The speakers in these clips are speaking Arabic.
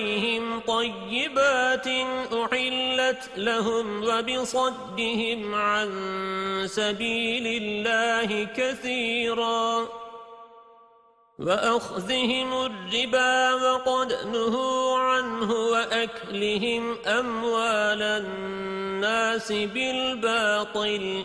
عَلَيْهِمْ طَيِّبَاتٍ أُحِلَّتْ لَهُمْ وَبِصَدِّهِمْ عَن سَبِيلِ اللَّهِ كَثِيرًا وَأَخْذِهِمُ الرِّبَا وَقَدْ نُهُوا عَنْهُ وَأَكْلِهِمْ أَمْوَالَ النَّاسِ بِالْبَاطِلِ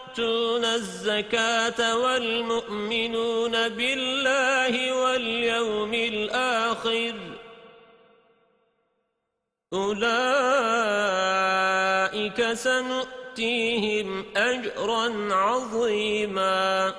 والمؤتون الزكاة والمؤمنون بالله واليوم الآخر. أولئك سنؤتيهم أجرا عظيما.